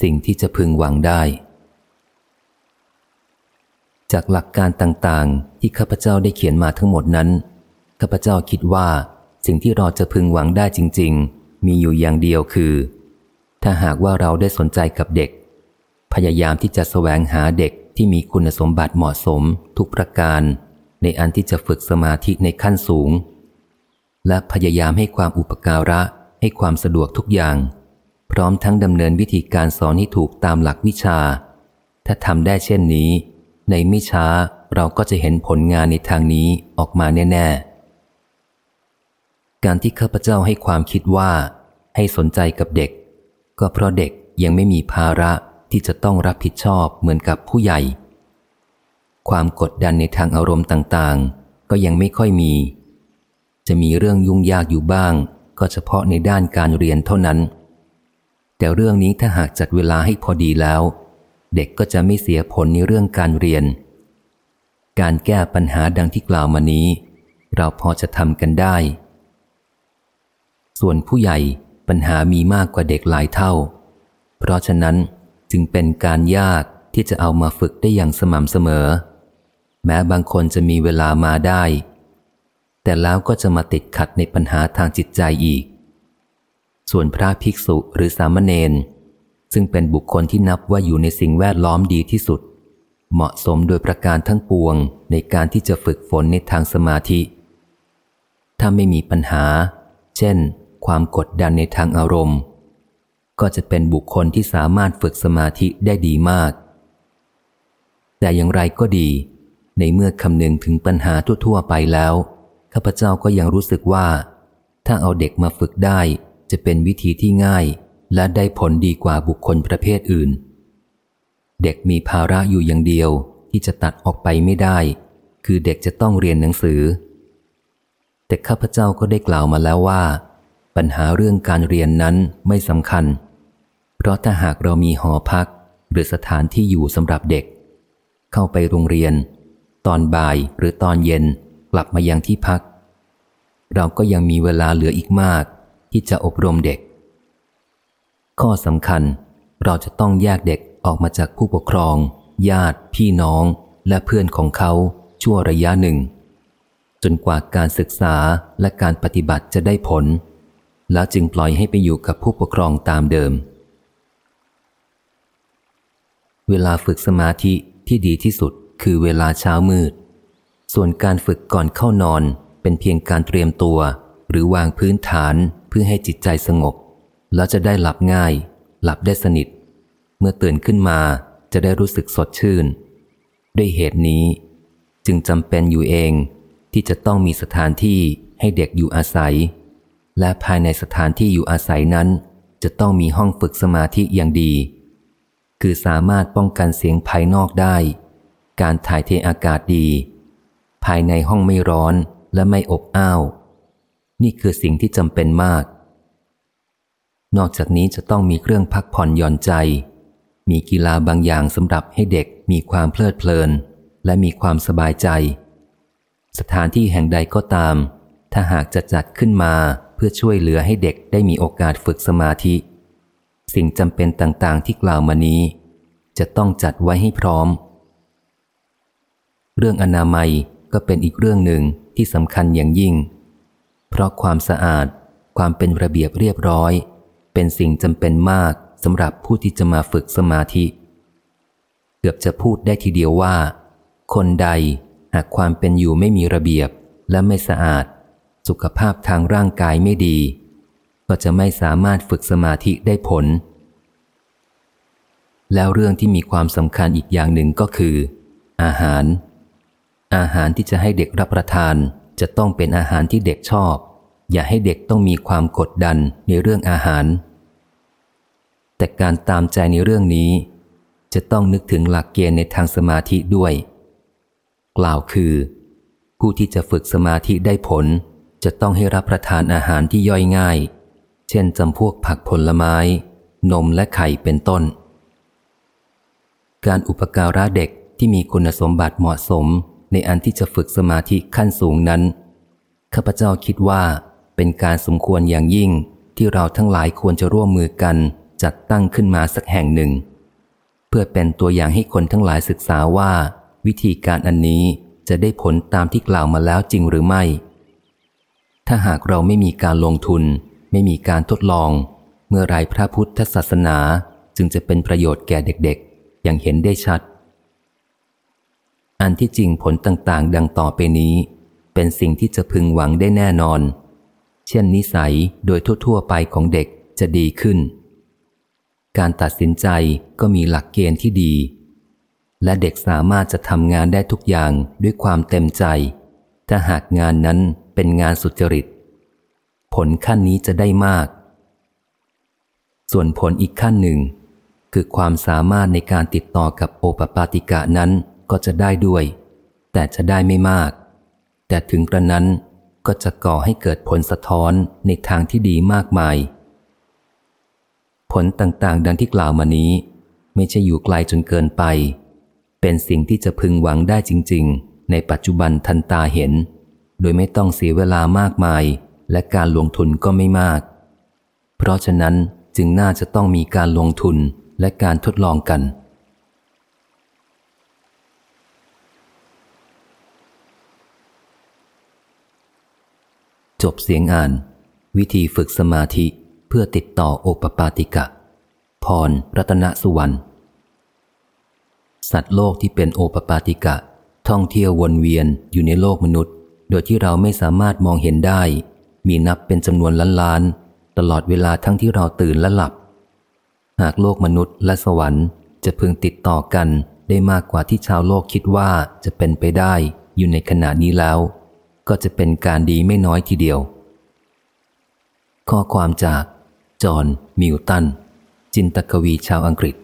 สิ่งที่จะพึงหวังได้ จากหลักการต่างๆ ที่ข้าพเจ้าได้เขียนมาทั้งหมดนั้นข้าพเจ้าคิดว่า สิ่งที่เราจะพึงหวังได้จริง ๆ มีอยู่อย่างเดียวคือ ถ้าหากว่าเราได้สนใจกับเด็ก พยายามที่จะแสวงหาเด็กที่มีคุณสมบัติเหมาะสมทุกประการ ในอันที่จะฝึกสมาธิในขั้นสูง และพยายามให้ความอุปการะให้ความสะดวกทุกอย่าง ร้อมทั้งดำเนินวิธีการสอนให้ถูกตามหลักวิชา ถ้าทำได้เช่นนี้ ในไม่ช้าเราก็จะเห็นผลงานในทางนี้ออกมาแน่ ๆ การที่ข้าพเจ้าให้ความคิดว่า ให้สนใจกับเด็ก ก็เพราะเด็กยังไม่มีภาระที่จะต้องรับผิดชอบเหมือนกับผู้ใหญ่ ความกดดันในทางอารมณ์ต่างๆ ก็ยังไม่ค่อยมี จะมีเรื่องยุ่งยากอยู่บ้าง ก็เฉพาะในด้านการเรียนเท่านั้น แต่เรื่องนี้ถ้าหากจัดเวลาให้พอดีแล้ว เด็กก็จะไม่เสียผลในเรื่องการเรียน การแก้ปัญหาดังที่กล่าวมานี้ เราพอจะทำกันได้ ส่วนผู้ใหญ่ปัญหามีมากกว่าเด็กหลายเท่า เพราะฉะนั้นจึงเป็นการยากที่จะเอามาฝึกได้อย่างสม่ำเสมอ แม้บางคนจะมีเวลามาได้ แต่แล้วก็จะมาติดขัดในปัญหาทางจิตใจอีก ส่วนพระภิกษุหรือสามเณรซึ่งเป็นบุคคลที่นับว่าอยู่ในสิ่งแวดล้อมดีที่สุด เหมาะสมโดยประการทั้งปวงในการที่จะฝึกฝนในทางสมาธิ ถ้าไม่มีปัญหา เช่น ความกดดันในทางอารมณ์ ก็จะเป็นบุคคลที่สามารถฝึกสมาธิได้ดีมาก แต่อย่างไรก็ดี ในเมื่อคำนึงถึงปัญหาทั่วๆไปแล้วข้าพเจ้าก็ยังรู้สึกว่า ถ้าเอาเด็กมาฝึกได้ จะเป็นวิธีที่ง่าย และได้ผลดีกว่าบุคคลประเภทอื่น เด็กมีภาระอยู่อย่างเดียวที่จะตัดออกไปไม่ได้ คือเด็กจะต้องเรียนหนังสือ แต่ข้าพเจ้าก็ได้กล่าวมาแล้วว่า ปัญหาเรื่องการเรียนนั้นไม่สำคัญ เพราะถ้าหากเรามีหอพัก หรือสถานที่อยู่สำหรับเด็ก เข้าไปโรงเรียน ตอนบ่ายหรือตอนเย็นกลับมายังที่พัก เราก็ยังมีเวลาเหลืออีกมาก ที่จะอบรมเด็ก ข้อสำคัญเราจะต้องแยกเด็กออกมาจากผู้ปกครอง ญาติ พี่น้อง และเพื่อนของเขาชั่วระยะหนึ่ง จนกว่าการศึกษาและการปฏิบัติจะได้ผล แล้วจึงปล่อยให้ไปอยู่กับผู้ปกครองตามเดิม เวลาฝึกสมาธิที่ดีที่สุดคือเวลาเช้ามืด ส่วนการฝึกก่อนเข้านอนเป็นเพียงการเตรียมตัว หรือวางพื้นฐาน พื่อให้จิตใจสงบ แล้วจะได้หลับง่าย หลับได้สนิท เมื่อตื่นขึ้นมาจะได้รู้สึกสดชื่น ด้วยเหตุนี้ จึงจำเป็นอยู่เองที่จะต้องมีสถานที่ให้เด็กอยู่อาศัย และภายในสถานที่อยู่อาศัยนั้น จะต้องมีห้องฝึกสมาธิอย่างดี คือสามารถป้องกันเสียงภายนอกได้ การถ่ายเทอากาศดี ภายในห้องไม่ร้อนและไม่อบอ้าว นี่คือสิ่งที่จำเป็นมาก นอกจากนี้จะต้องมีเครื่องพักผ่อนหย่อนใจ มีกีฬาบางอย่างสำหรับให้เด็กมีความเพลิดเพลิน และมีความสบายใจ สถานที่แห่งใดก็ตาม ถ้าหากจะจัดขึ้นมาเพื่อช่วยเหลือให้เด็กได้มีโอกาสฝึกสมาธิ สิ่งจำเป็นต่างๆที่กล่าวมานี้ จะต้องจัดไว้ให้พร้อม เรื่องอนามัยก็เป็นอีกเรื่องหนึ่งที่สำคัญอย่างยิ่ง เพราะความสะอาด ความเป็นระเบียบเรียบร้อย เป็นสิ่งจำเป็นมากสำหรับผู้ที่จะมาฝึกสมาธิ เกือบจะพูดได้ทีเดียวว่า คนใดหากความเป็นอยู่ไม่มีระเบียบและไม่สะอาด สุขภาพทางร่างกายไม่ดี ก็จะไม่สามารถฝึกสมาธิได้ผล แล้วเรื่องที่มีความสำคัญอีกอย่างหนึ่งก็คือ อาหาร อาหารที่จะให้เด็กรับประทาน จะต้องเป็นอาหารที่เด็กชอบ อย่าให้เด็กต้องมีความกดดันในเรื่องอาหาร แต่การตามใจในเรื่องนี้ จะต้องนึกถึงหลักเกณฑ์ในทางสมาธิด้วย กล่าวคือ ผู้ที่จะฝึกสมาธิได้ผล จะต้องให้รับประทานอาหารที่ย่อยง่าย เช่นจำพวกผักผลไม้ นมและไข่เป็นต้น การอุปการะเด็กที่มีคุณสมบัติเหมาะสม ในอันที่จะฝึกสมาธิขั้นสูงนั้น ข้าพเจ้าคิดว่าเป็นการสมควรอย่างยิ่งที่เราทั้งหลายควรจะร่วมมือกันจัดตั้งขึ้นมาสักแห่งหนึ่ง เพื่อเป็นตัวอย่างให้คนทั้งหลายศึกษาว่า วิธีการอันนี้จะได้ผลตามที่กล่าวมาแล้วจริงหรือไม่ ถ้าหากเราไม่มีการลงทุน ไม่มีการทดลอง เมื่อไรพระพุทธศาสนาจึงจะเป็นประโยชน์แก่เด็กๆ อย่างเห็นได้ชัด อันที่จริงผลต่างๆ ดังต่อไปนี้ เป็นสิ่งที่จะพึงหวังได้แน่นอน เช่นนิสัยโดยทั่ว ๆ ไปของเด็กจะดีขึ้น การตัดสินใจก็มีหลักเกณฑ์ที่ดี และเด็กสามารถจะทำงานได้ทุกอย่างด้วยความเต็มใจ ถ้าหากงานนั้นเป็นงานสุจริต ผลขั้นนี้จะได้มาก ส่วนผลอีกขั้นหนึ่ง คือความสามารถในการติดต่อกับโอปปาติกะนั้น ก็จะได้ด้วย แต่จะได้ไม่มาก แต่ถึงกระนั้นก็จะก่อให้เกิดผลสะท้อนในทางที่ดีมากมาย ผลต่างๆ ดังที่กล่าวมานี้ ไม่ใช่อยู่ไกลจนเกินไป เป็นสิ่งที่จะพึงหวังได้จริง ๆ ในปัจจุบันทันตาเห็น โดยไม่ต้องเสียเวลามากมาย และการลงทุนก็ไม่มาก เพราะฉะนั้นจึงน่าจะต้องมีการลงทุนและการทดลองกัน จบเสียงอ่าน วิธีฝึกสมาธิเพื่อติดต่อโอปปาติกะ พรรัตนสุวรรณสัตว์โลกที่เป็นโอปปาติกะ ท่องเที่ยววนเวียนอยู่ในโลกมนุษย์ โดยที่เราไม่สามารถมองเห็นได้ มีนับเป็นจำนวนล้านล้าน ตลอดเวลาทั้งที่เราตื่นและหลับ หากโลกมนุษย์และสวรรค์ จะพึงติดต่อกันได้มากกว่าที่ชาวโลกคิดว่าจะเป็นไปได้อยู่ในขณะนี้แล้ว ก็จะเป็นการดีไม่น้อยทีเดียว ข้อความจาก จอห์นมิวตัน จินตกวีชาวอังกฤษ